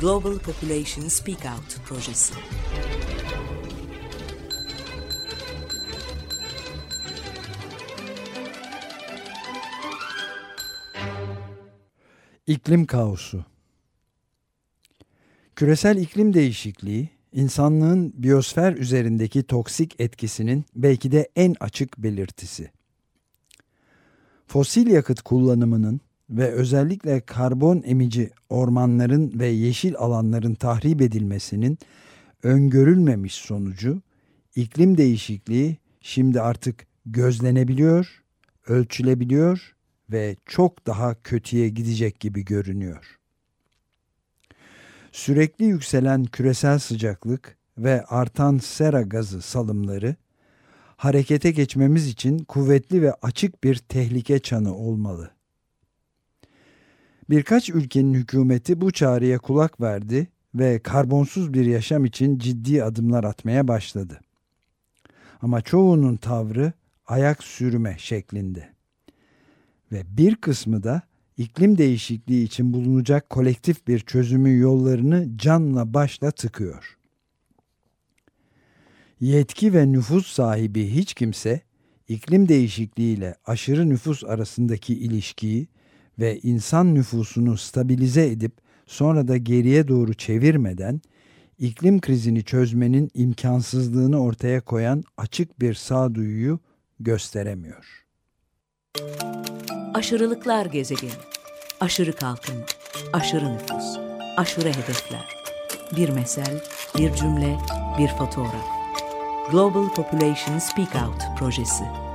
Global Population Speak Out projesi. İklim kaosu. Küresel iklim değişikliği, insanlığın biyosfer üzerindeki toksik etkisinin belki de en açık belirtisi. Fosil yakıt kullanımının ve özellikle karbon emici ormanların ve yeşil alanların tahrip edilmesinin öngörülmemiş sonucu iklim değişikliği şimdi artık gözlenebiliyor, ölçülebiliyor ve çok daha kötüye gidecek gibi görünüyor. Sürekli yükselen küresel sıcaklık ve artan sera gazı salımları harekete geçmemiz için kuvvetli ve açık bir tehlike çanı olmalı. Birkaç ülkenin hükümeti bu çağrıya kulak verdi ve karbonsuz bir yaşam için ciddi adımlar atmaya başladı. Ama çoğunun tavrı ayak sürme şeklinde. Ve bir kısmı da iklim değişikliği için bulunacak kolektif bir çözümün yollarını canla başla tıkıyor. Yetki ve nüfus sahibi hiç kimse iklim değişikliği ile aşırı nüfus arasındaki ilişkiyi ve insan nüfusunu stabilize edip sonra da geriye doğru çevirmeden iklim krizini çözmenin imkansızlığını ortaya koyan açık bir sağduyuyu gösteremiyor. Aşırılıklar gezegeni. Aşırı kalkınma, aşırı nüfus, aşırı hedefler. Bir mesel, bir cümle, bir fotoğraf. Global Population Speak Out projesi.